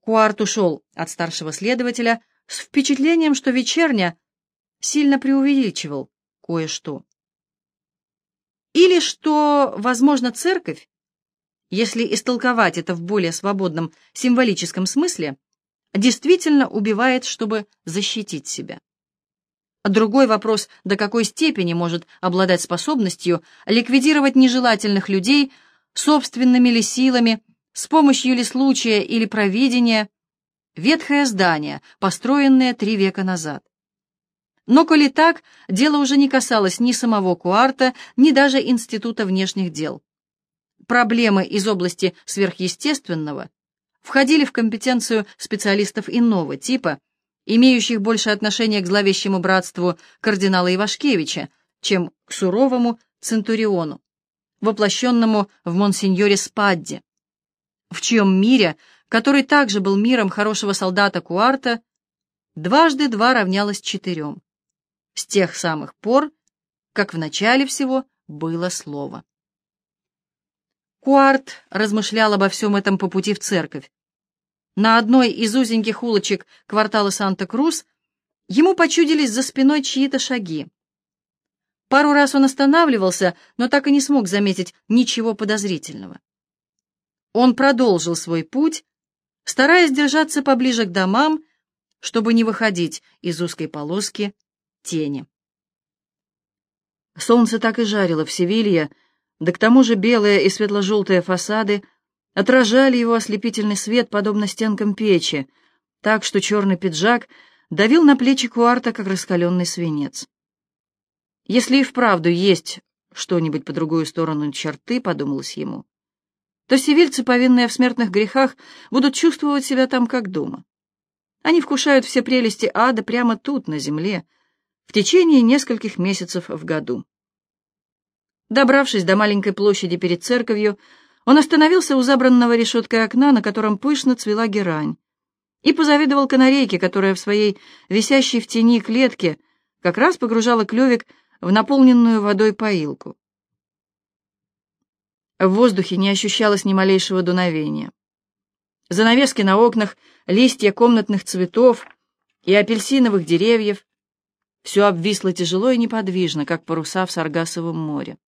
Куарт ушел от старшего следователя с впечатлением, что вечерня сильно преувеличивал кое-что. Или что, возможно, церковь, если истолковать это в более свободном символическом смысле, действительно убивает, чтобы защитить себя. Другой вопрос, до какой степени может обладать способностью ликвидировать нежелательных людей собственными ли силами, с помощью ли случая или провидения, ветхое здание, построенное три века назад. Но, коли так, дело уже не касалось ни самого Куарта, ни даже Института внешних дел. Проблемы из области сверхъестественного входили в компетенцию специалистов иного типа, имеющих больше отношения к зловещему братству кардинала Ивашкевича, чем к суровому Центуриону, воплощенному в монсеньоре Спадде, в чьем мире, который также был миром хорошего солдата Куарта, дважды два равнялось четырем, с тех самых пор, как в начале всего было слово. Куарт размышлял обо всем этом по пути в церковь. На одной из узеньких улочек квартала Санта-Крус ему почудились за спиной чьи-то шаги. Пару раз он останавливался, но так и не смог заметить ничего подозрительного. Он продолжил свой путь, стараясь держаться поближе к домам, чтобы не выходить из узкой полоски тени. Солнце так и жарило в Севилье, да к тому же белые и светло-желтые фасады отражали его ослепительный свет, подобно стенкам печи, так что черный пиджак давил на плечи Куарта, как раскаленный свинец. Если и вправду есть что-нибудь по другую сторону черты, подумалось ему, то севильцы, повинные в смертных грехах, будут чувствовать себя там как дома. Они вкушают все прелести ада прямо тут, на земле, в течение нескольких месяцев в году. Добравшись до маленькой площади перед церковью, он остановился у забранного решеткой окна, на котором пышно цвела герань, и позавидовал канарейке, которая в своей висящей в тени клетке как раз погружала клювик в наполненную водой поилку. В воздухе не ощущалось ни малейшего дуновения. Занавески на окнах, листья комнатных цветов и апельсиновых деревьев — все обвисло тяжело и неподвижно, как паруса в Саргасовом море.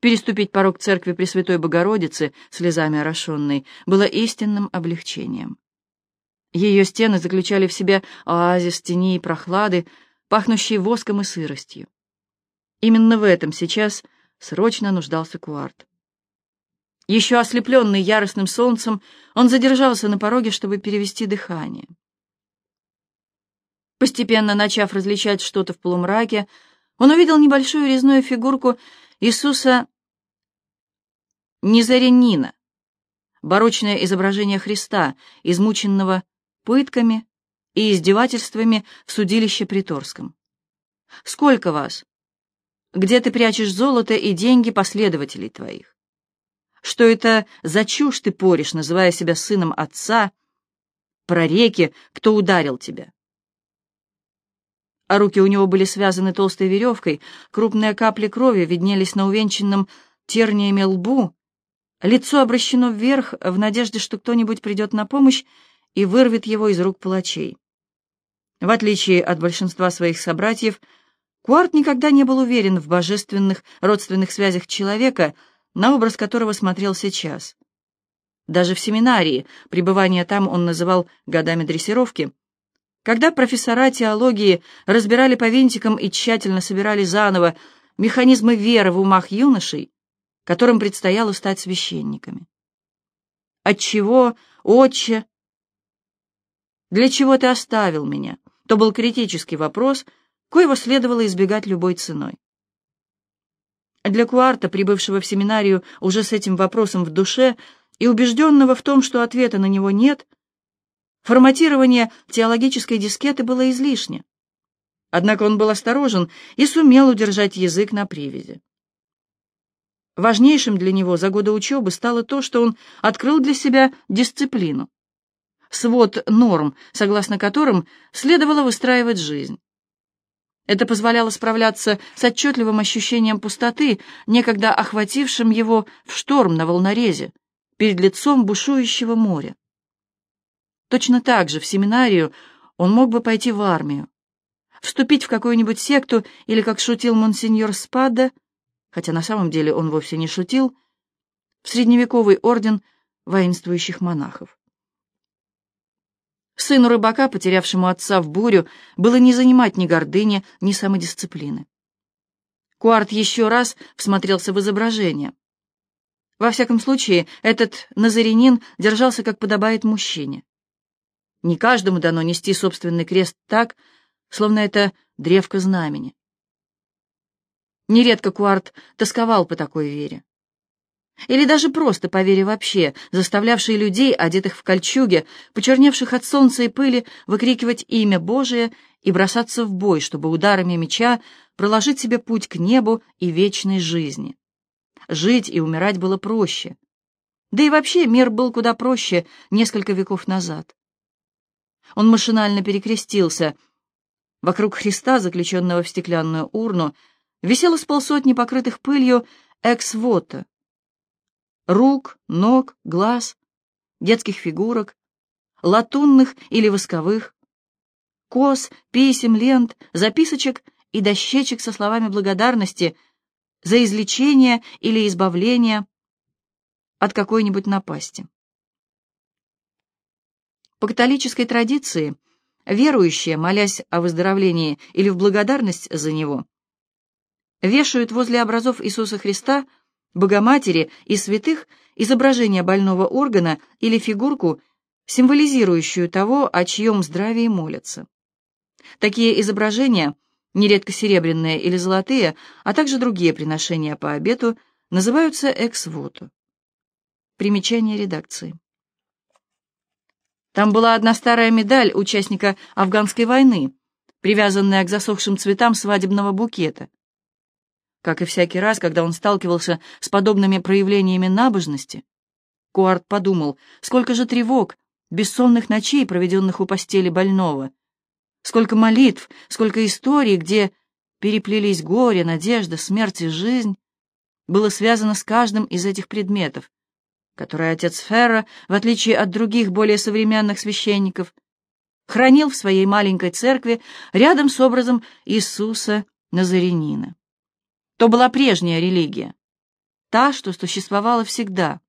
Переступить порог церкви Пресвятой Богородицы, слезами орошенной, было истинным облегчением. Ее стены заключали в себе оазис тени и прохлады, пахнущие воском и сыростью. Именно в этом сейчас срочно нуждался Куарт. Еще ослепленный яростным солнцем, он задержался на пороге, чтобы перевести дыхание. Постепенно начав различать что-то в полумраке, он увидел небольшую резную фигурку Иисуса Низарянина, барочное изображение Христа, измученного пытками и издевательствами в судилище Приторском. «Сколько вас? Где ты прячешь золото и деньги последователей твоих? Что это за чушь ты поришь, называя себя сыном отца? Про реки, кто ударил тебя?» а руки у него были связаны толстой веревкой, крупные капли крови виднелись на увенчанном терниями лбу, лицо обращено вверх в надежде, что кто-нибудь придет на помощь и вырвет его из рук палачей. В отличие от большинства своих собратьев, Куарт никогда не был уверен в божественных родственных связях человека, на образ которого смотрел сейчас. Даже в семинарии, пребывание там он называл годами дрессировки, когда профессора теологии разбирали по винтикам и тщательно собирали заново механизмы веры в умах юношей, которым предстояло стать священниками. Отчего, отче, для чего ты оставил меня? То был критический вопрос, коего следовало избегать любой ценой. Для Куарта, прибывшего в семинарию уже с этим вопросом в душе и убежденного в том, что ответа на него нет, — Форматирование теологической дискеты было излишне. Однако он был осторожен и сумел удержать язык на привязи. Важнейшим для него за годы учебы стало то, что он открыл для себя дисциплину. Свод норм, согласно которым следовало выстраивать жизнь. Это позволяло справляться с отчетливым ощущением пустоты, некогда охватившим его в шторм на волнорезе, перед лицом бушующего моря. Точно так же в семинарию он мог бы пойти в армию, вступить в какую-нибудь секту или, как шутил монсеньор Спада, хотя на самом деле он вовсе не шутил, в средневековый орден воинствующих монахов. Сыну рыбака, потерявшему отца в бурю, было не занимать ни гордыни, ни самодисциплины. Куарт еще раз всмотрелся в изображение. Во всяком случае, этот назарянин держался, как подобает мужчине. Не каждому дано нести собственный крест так, словно это древко знамени. Нередко Куарт тосковал по такой вере. Или даже просто по вере вообще, заставлявшей людей, одетых в кольчуге, почерневших от солнца и пыли, выкрикивать имя Божие и бросаться в бой, чтобы ударами меча проложить себе путь к небу и вечной жизни. Жить и умирать было проще. Да и вообще мир был куда проще несколько веков назад. Он машинально перекрестился. Вокруг Христа, заключенного в стеклянную урну, висело с полсотни покрытых пылью экс-вота. Рук, ног, глаз, детских фигурок, латунных или восковых, кос, писем, лент, записочек и дощечек со словами благодарности за излечение или избавление от какой-нибудь напасти. По католической традиции, верующие, молясь о выздоровлении или в благодарность за него, вешают возле образов Иисуса Христа, Богоматери и святых изображение больного органа или фигурку, символизирующую того, о чьем здравии молятся. Такие изображения – нередко серебряные или золотые, а также другие приношения по обету, называются экс-воту. Примечание редакции. Там была одна старая медаль участника афганской войны, привязанная к засохшим цветам свадебного букета. Как и всякий раз, когда он сталкивался с подобными проявлениями набожности, Куарт подумал, сколько же тревог, бессонных ночей, проведенных у постели больного, Сколько молитв, сколько историй, где переплелись горе, надежда, смерть и жизнь, было связано с каждым из этих предметов, которые отец Ферра, в отличие от других более современных священников, хранил в своей маленькой церкви рядом с образом Иисуса Назарянина. То была прежняя религия, та, что существовала всегда.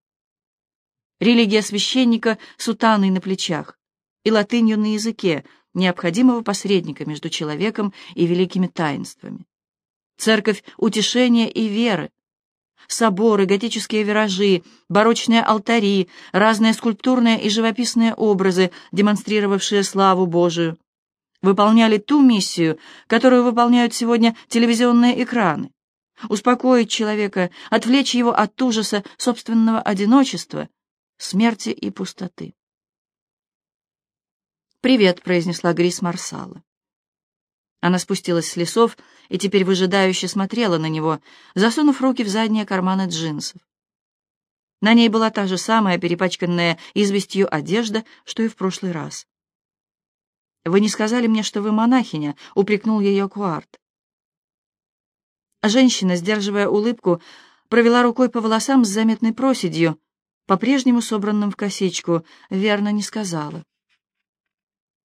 Религия священника с утаной на плечах и латынью на языке, необходимого посредника между человеком и великими таинствами. Церковь утешения и веры, соборы, готические виражи, барочные алтари, разные скульптурные и живописные образы, демонстрировавшие славу Божию, выполняли ту миссию, которую выполняют сегодня телевизионные экраны — успокоить человека, отвлечь его от ужаса собственного одиночества, смерти и пустоты. «Привет», — произнесла Грис Марсала. Она спустилась с лесов и теперь выжидающе смотрела на него, засунув руки в задние карманы джинсов. На ней была та же самая перепачканная известью одежда, что и в прошлый раз. «Вы не сказали мне, что вы монахиня», — упрекнул ее Куарт. Женщина, сдерживая улыбку, провела рукой по волосам с заметной проседью, по-прежнему собранным в косичку, верно не сказала.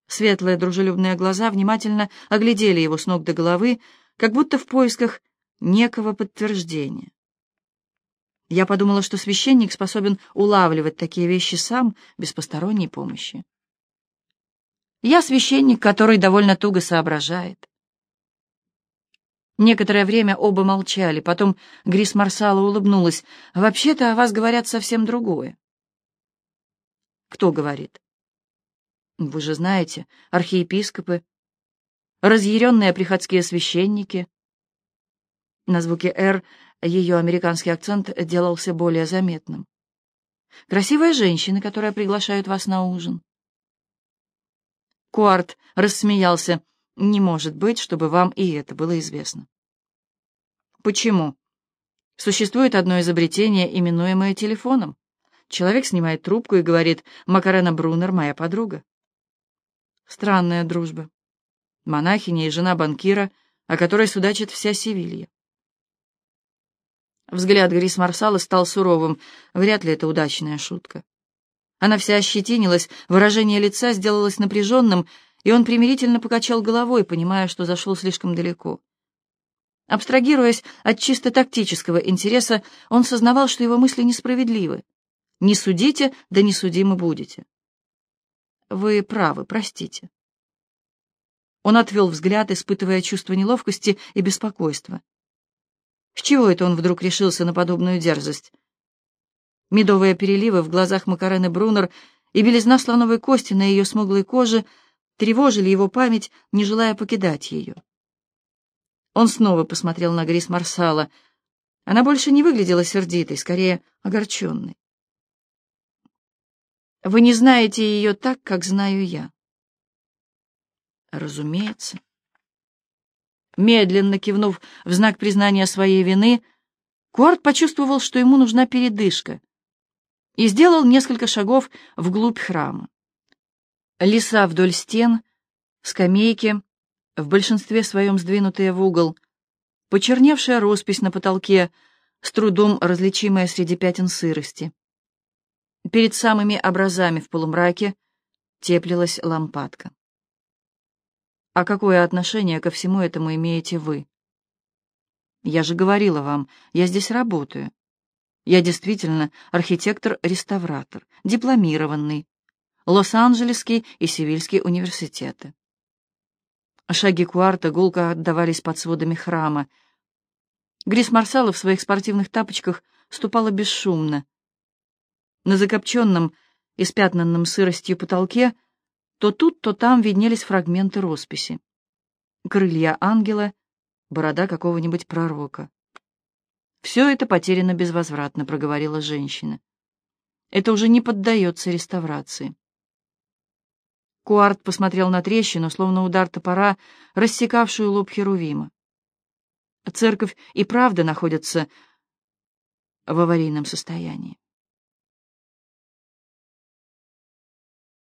Светлые дружелюбные глаза внимательно оглядели его с ног до головы, как будто в поисках некого подтверждения. Я подумала, что священник способен улавливать такие вещи сам, без посторонней помощи. Я священник, который довольно туго соображает. Некоторое время оба молчали, потом Грис Марсала улыбнулась. «Вообще-то о вас говорят совсем другое». «Кто говорит?» Вы же знаете, архиепископы, разъяренные приходские священники. На звуке «Р» ее американский акцент делался более заметным. Красивые женщины, которые приглашают вас на ужин. Куарт рассмеялся. Не может быть, чтобы вам и это было известно. Почему? Существует одно изобретение, именуемое телефоном. Человек снимает трубку и говорит «Макарена Брунер, моя подруга». Странная дружба. Монахиня и жена банкира, о которой судачит вся Севилья. Взгляд Грис Марсала стал суровым. Вряд ли это удачная шутка. Она вся ощетинилась, выражение лица сделалось напряженным, и он примирительно покачал головой, понимая, что зашел слишком далеко. Абстрагируясь от чисто тактического интереса, он сознавал, что его мысли несправедливы. «Не судите, да не судимы будете». «Вы правы, простите». Он отвел взгляд, испытывая чувство неловкости и беспокойства. С чего это он вдруг решился на подобную дерзость? Медовые переливы в глазах Макарены Брунер и белизна слоновой кости на ее смуглой коже тревожили его память, не желая покидать ее. Он снова посмотрел на Грис Марсала. Она больше не выглядела сердитой, скорее огорченной. «Вы не знаете ее так, как знаю я». «Разумеется». Медленно кивнув в знак признания своей вины, Куарт почувствовал, что ему нужна передышка, и сделал несколько шагов вглубь храма. Леса вдоль стен, скамейки, в большинстве своем сдвинутые в угол, почерневшая роспись на потолке, с трудом различимая среди пятен сырости. Перед самыми образами в полумраке теплилась лампадка. А какое отношение ко всему этому имеете вы? Я же говорила вам, я здесь работаю. Я действительно архитектор-реставратор, дипломированный, Лос-Анджелесский и Севильский университеты. Шаги Куарта гулко отдавались под сводами храма. Грис Марсала в своих спортивных тапочках ступала бесшумно. На закопченном, испятнанном сыростью потолке то тут, то там виднелись фрагменты росписи. Крылья ангела, борода какого-нибудь пророка. «Все это потеряно безвозвратно», — проговорила женщина. «Это уже не поддается реставрации». Куарт посмотрел на трещину, словно удар топора, рассекавшую лоб Херувима. Церковь и правда находится в аварийном состоянии.